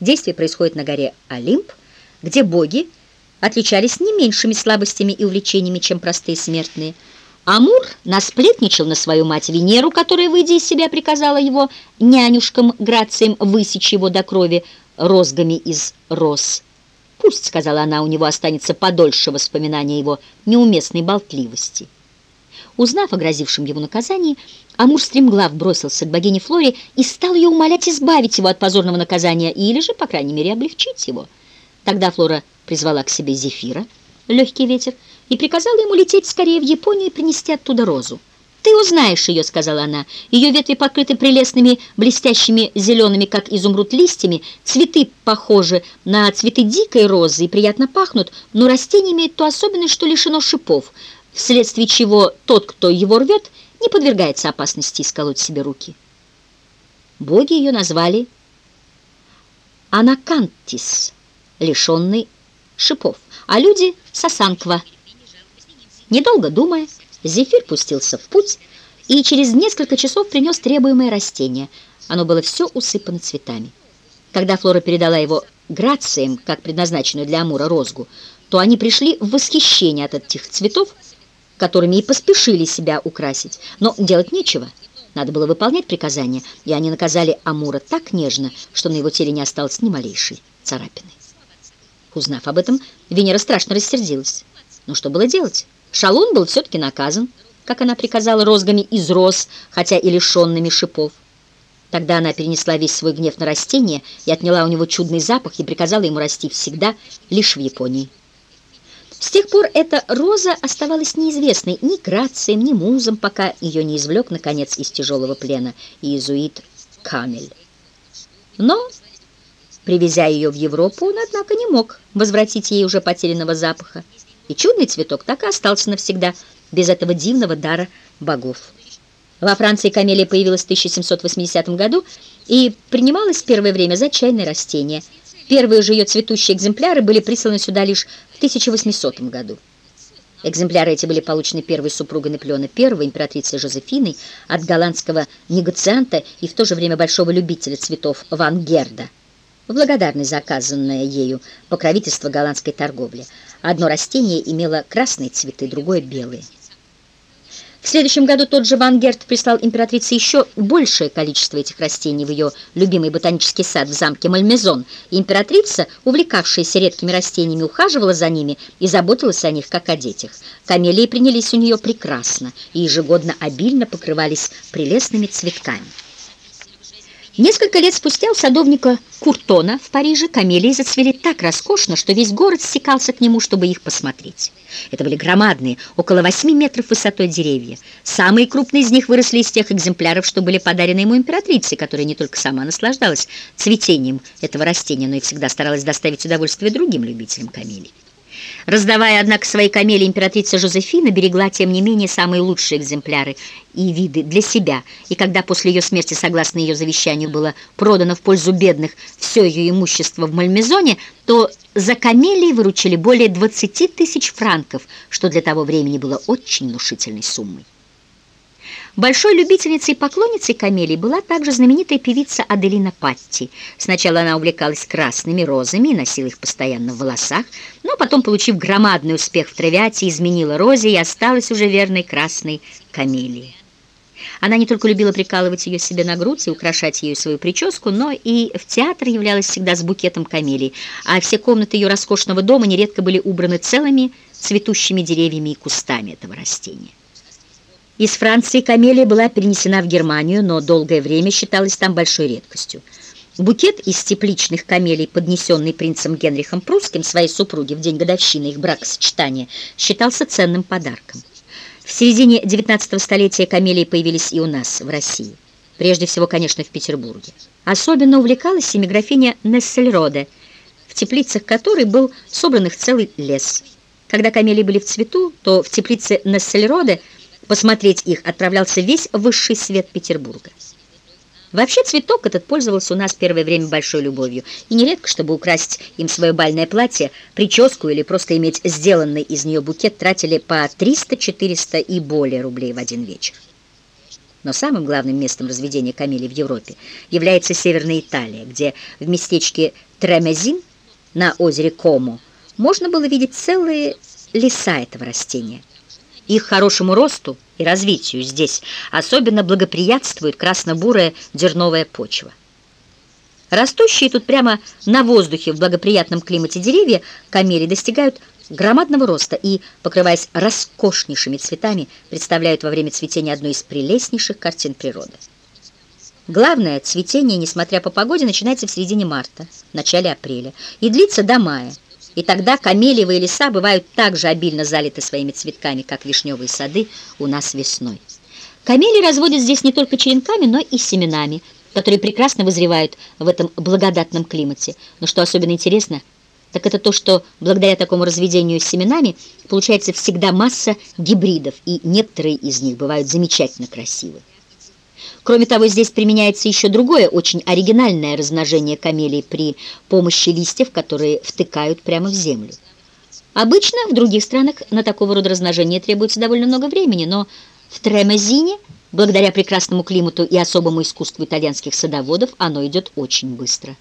Действие происходит на горе Олимп, где боги отличались не меньшими слабостями и увлечениями, чем простые смертные. Амур насплетничал на свою мать Венеру, которая, выйдя из себя, приказала его нянюшкам Грациям высечь его до крови розгами из роз. «Пусть, — сказала она, — у него останется подольше воспоминания его неуместной болтливости». Узнав о грозившем его наказании, Амур стремглав бросился к богине Флоре и стал ее умолять избавить его от позорного наказания или же, по крайней мере, облегчить его. Тогда Флора призвала к себе Зефира, легкий ветер, и приказала ему лететь скорее в Японию и принести оттуда розу. «Ты узнаешь ее», — сказала она. «Ее ветви покрыты прелестными, блестящими зелеными, как изумруд, листьями. Цветы похожи на цветы дикой розы и приятно пахнут, но растение имеет то особенность, что лишено шипов, вследствие чего тот, кто его рвет, не подвергается опасности исколоть себе руки». Боги ее назвали Анакантис, лишенный шипов, а люди — Сасанква. Недолго думая, Зефир пустился в путь и через несколько часов принес требуемое растение. Оно было все усыпано цветами. Когда Флора передала его грациям, как предназначенную для Амура розгу, то они пришли в восхищение от этих цветов, которыми и поспешили себя украсить. Но делать нечего. Надо было выполнять приказания, и они наказали Амура так нежно, что на его теле не осталось ни малейшей царапины. Узнав об этом, Венера страшно рассердилась. Ну что было делать? Шалун был все-таки наказан, как она приказала, розгами из роз, хотя и лишенными шипов. Тогда она перенесла весь свой гнев на растение и отняла у него чудный запах и приказала ему расти всегда лишь в Японии. С тех пор эта роза оставалась неизвестной ни Грацием, ни Музом, пока ее не извлек, наконец, из тяжелого плена иезуит Камель. Но, привезя ее в Европу, он, однако, не мог возвратить ей уже потерянного запаха и чудный цветок так и остался навсегда без этого дивного дара богов. Во Франции камелия появилась в 1780 году и принималась в первое время за чайное растение. Первые же ее цветущие экземпляры были присланы сюда лишь в 1800 году. Экземпляры эти были получены первой супругой Наполеона I, императрицей Жозефиной, от голландского негацианта и в то же время большого любителя цветов Ван Герда, в благодарность за оказанное ею покровительство голландской торговли – Одно растение имело красные цветы, другое — белые. В следующем году тот же Ван Герт прислал императрице еще большее количество этих растений в ее любимый ботанический сад в замке Мальмезон. Императрица, увлекавшаяся редкими растениями, ухаживала за ними и заботилась о них, как о детях. Камелии принялись у нее прекрасно и ежегодно обильно покрывались прелестными цветками. Несколько лет спустя у садовника Куртона в Париже камелии зацвели так роскошно, что весь город стекался к нему, чтобы их посмотреть. Это были громадные, около 8 метров высотой деревья. Самые крупные из них выросли из тех экземпляров, что были подарены ему императрицей, которая не только сама наслаждалась цветением этого растения, но и всегда старалась доставить удовольствие другим любителям камелий. Раздавая, однако, свои камели, императрица Жозефина берегла, тем не менее, самые лучшие экземпляры и виды для себя, и когда после ее смерти, согласно ее завещанию, было продано в пользу бедных все ее имущество в Мальмезоне, то за камелии выручили более 20 тысяч франков, что для того времени было очень внушительной суммой. Большой любительницей и поклонницей камелий была также знаменитая певица Аделина Патти. Сначала она увлекалась красными розами и носила их постоянно в волосах, но потом, получив громадный успех в травиате, изменила розе и осталась уже верной красной камелии. Она не только любила прикалывать ее себе на грудь и украшать ею свою прическу, но и в театр являлась всегда с букетом камелий, а все комнаты ее роскошного дома нередко были убраны целыми цветущими деревьями и кустами этого растения. Из Франции камелия была перенесена в Германию, но долгое время считалась там большой редкостью. Букет из тепличных камелий, поднесенный принцем Генрихом Прусским своей супруге в день годовщины их бракосочетания, считался ценным подарком. В середине XIX столетия камелии появились и у нас, в России. Прежде всего, конечно, в Петербурге. Особенно увлекалась ими графиня Нессельроде, в теплицах которой был собран их целый лес. Когда камелии были в цвету, то в теплице Нессельроде – Посмотреть их отправлялся весь высший свет Петербурга. Вообще цветок этот пользовался у нас первое время большой любовью, и нередко, чтобы украсить им свое бальное платье, прическу или просто иметь сделанный из нее букет, тратили по 300-400 и более рублей в один вечер. Но самым главным местом разведения камелий в Европе является Северная Италия, где в местечке Тремезин на озере Комо можно было видеть целые леса этого растения. Их хорошему росту и развитию здесь особенно благоприятствует красно-бурая дерновая почва. Растущие тут прямо на воздухе в благоприятном климате деревья камели достигают громадного роста и, покрываясь роскошнейшими цветами, представляют во время цветения одну из прелестнейших картин природы. Главное, цветение, несмотря по погоде, начинается в середине марта, начале апреля и длится до мая. И тогда камелиевые леса бывают так же обильно залиты своими цветками, как вишневые сады у нас весной. Камелии разводят здесь не только черенками, но и семенами, которые прекрасно вызревают в этом благодатном климате. Но что особенно интересно, так это то, что благодаря такому разведению семенами получается всегда масса гибридов, и некоторые из них бывают замечательно красивы. Кроме того, здесь применяется еще другое, очень оригинальное размножение камелий при помощи листьев, которые втыкают прямо в землю. Обычно в других странах на такого рода размножение требуется довольно много времени, но в Тремезине, благодаря прекрасному климату и особому искусству итальянских садоводов, оно идет очень быстро.